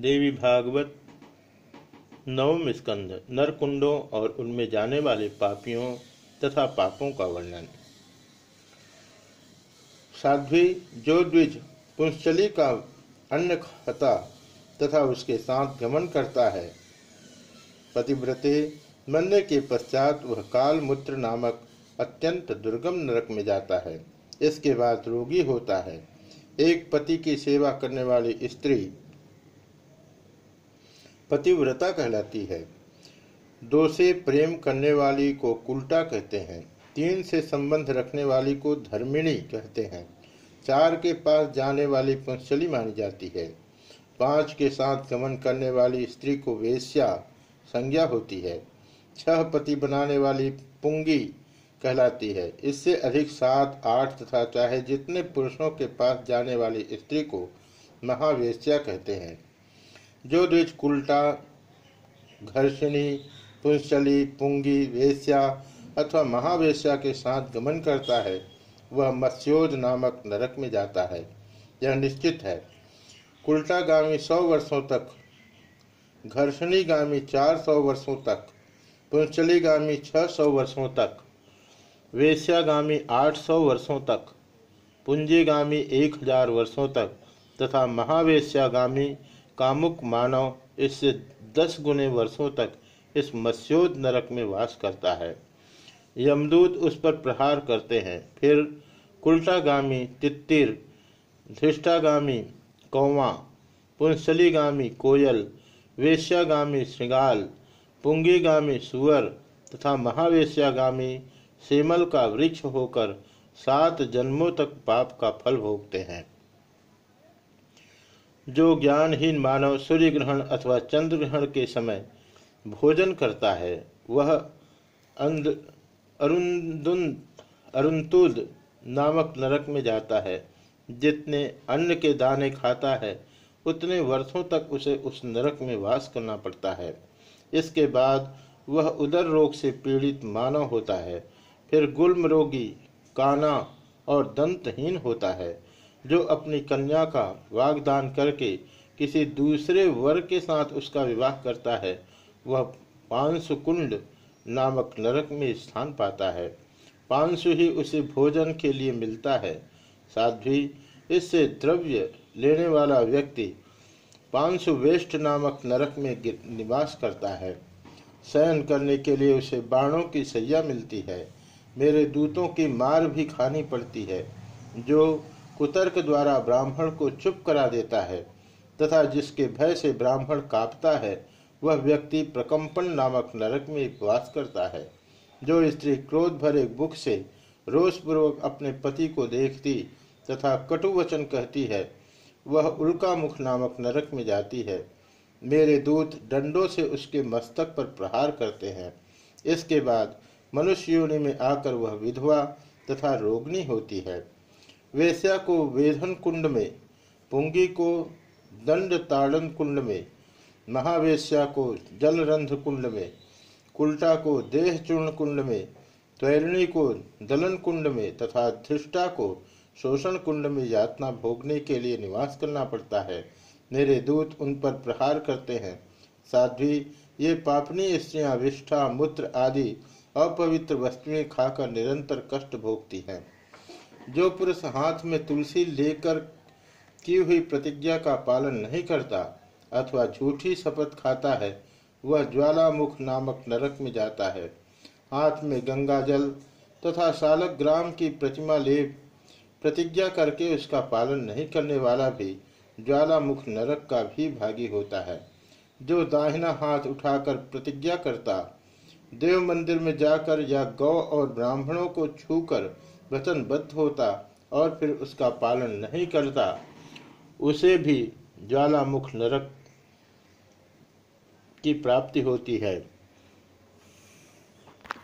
देवी भागवत, नवम स्कंध, नरकुंडों और उनमें जाने वाले पापियों तथा पापों का वर्णन। साध्वी जो द्विज पुंशली का अन्न खाता तथा उसके साथ गमन करता है। पतिव्रते मरने के पश्चात वह काल मूत्र नामक अत्यंत दुर्गम नरक में जाता है। इसके बाद रोगी होता है। एक पति की सेवा करने वाली स्त्री पतिव्रता कहलाती है। दो से प्रेम करने वाली को कुल्टा कहते हैं। तीन से संबंध रखने वाली को धर्मिणी कहते हैं। चार के पास जाने वाली पंचली मानी जाती है। पाँच के साथ गमन करने वाली स्त्री को वेश्या संज्ञा होती है। छह पति बनाने वाली पुंगी कहलाती है। इससे अधिक सात, आठ तथा चाहे जितने पुरुषों के पास जाने वाली स्त्री को महावेश्या कहते हैं। जो द्विज कुल्टा, घर्षणी पुंशली पुंगी, वेश्या अथवा महावेश्या के साथ गमन करता है, वह मत्स्योद नामक नरक में जाता है। यह निश्चित है। कुल्टागामी सौ वर्षों तक घर्षणी गामी चार सौ वर्षों तक पुंचलीगामी छः सौ वर्षों तक, वेश्यागामी आठ सौ वर्षों तक, पुंजीगामी एक हज़ार वर्षों तक तथा महावेश्यागामी कामुक मानव इससे दस गुने वर्षों तक इस मत्स्योद नरक में वास करता है। यमदूत उस पर प्रहार करते हैं। फिर कुल्टागामी तित्तिर, धृष्टागामी, कौवा, पुंसलीगामी, कोयल, वेश्यागामी, श्रृंगाल, पुंगीगामी, सुअर तथा महावेश्यागामी, सेमल का वृक्ष होकर सात जन्मों तक पाप का फल भोगते हैं। जो ज्ञानहीन मानव सूर्य ग्रहण अथवा चंद्र ग्रहण के समय भोजन करता है, वह अरुंदुन अरुंतुद नामक नरक में जाता है। जितने अन्न के दाने खाता है, उतने वर्षों तक उसे उस नरक में वास करना पड़ता है। इसके बाद वह उदर रोग से पीड़ित मानव होता है। फिर गुल्म रोगी, काना और दंतहीन होता है। जो अपनी कन्या का वागदान करके किसी दूसरे वर्ग के साथ उसका विवाह करता है, वह पांशुकुंड नामक नरक में स्थान पाता है। पांशु ही उसे भोजन के लिए मिलता है। साध्वी इससे द्रव्य लेने वाला व्यक्ति पांशु वेष्ट नामक नरक में निवास करता है। शयन करने के लिए उसे बाणों की सैया मिलती है। मेरे दूतों की मार भी खानी पड़ती है, जो कुतर्क द्वारा ब्राह्मण को चुप करा देता है, तथा जिसके भय से ब्राह्मण कांपता है, वह व्यक्ति प्रकंपन नामक नरक में वास करता है। जो स्त्री क्रोध भरे बुख से रोषपूर्वक अपने पति को देखती तथा कटु वचन कहती है, वह उल्का मुख नामक नरक में जाती है। मेरे दूत डंडों से उसके मस्तक पर प्रहार करते हैं। इसके बाद मनुष्य योनि में आकर वह विधवा तथा रोगनी होती है। वेश्या को वेधन कुंड में, पुंगी को दंड ताड़न कुंड में, महावेश्या को जलरंध्र कुंड में, कुल्टा को देह चूर्ण कुंड में, त्वरिणी को दलन कुंड में तथा धृष्टा को शोषण कुंड में यातना भोगने के लिए निवास करना पड़ता है। मेरे दूत उन पर प्रहार करते हैं। साध्वी, ये पापनी स्त्रियाँ विष्ठा, मूत्र आदि अपवित्र वस्तुएँ खाकर निरंतर कष्ट भोगती हैं। जो पुरुष हाथ में तुलसी लेकर की हुई प्रतिज्ञा का पालन नहीं करता अथवा झूठी शपथ खाता है, वह ज्वालामुख नामक नरक में जाता है। हाथ में गंगा जल तथा सालक ग्राम की प्रतिमा ले प्रतिज्ञा करके उसका पालन नहीं करने वाला भी ज्वालामुख नरक का भी भागी होता है। जो दाहिना हाथ उठाकर प्रतिज्ञा करता, देव मंदिर में जाकर या गौ और ब्राह्मणों को छूकर वचनबद्ध होता और फिर उसका पालन नहीं करता, उसे भी ज्वालामुख नरक की प्राप्ति होती है।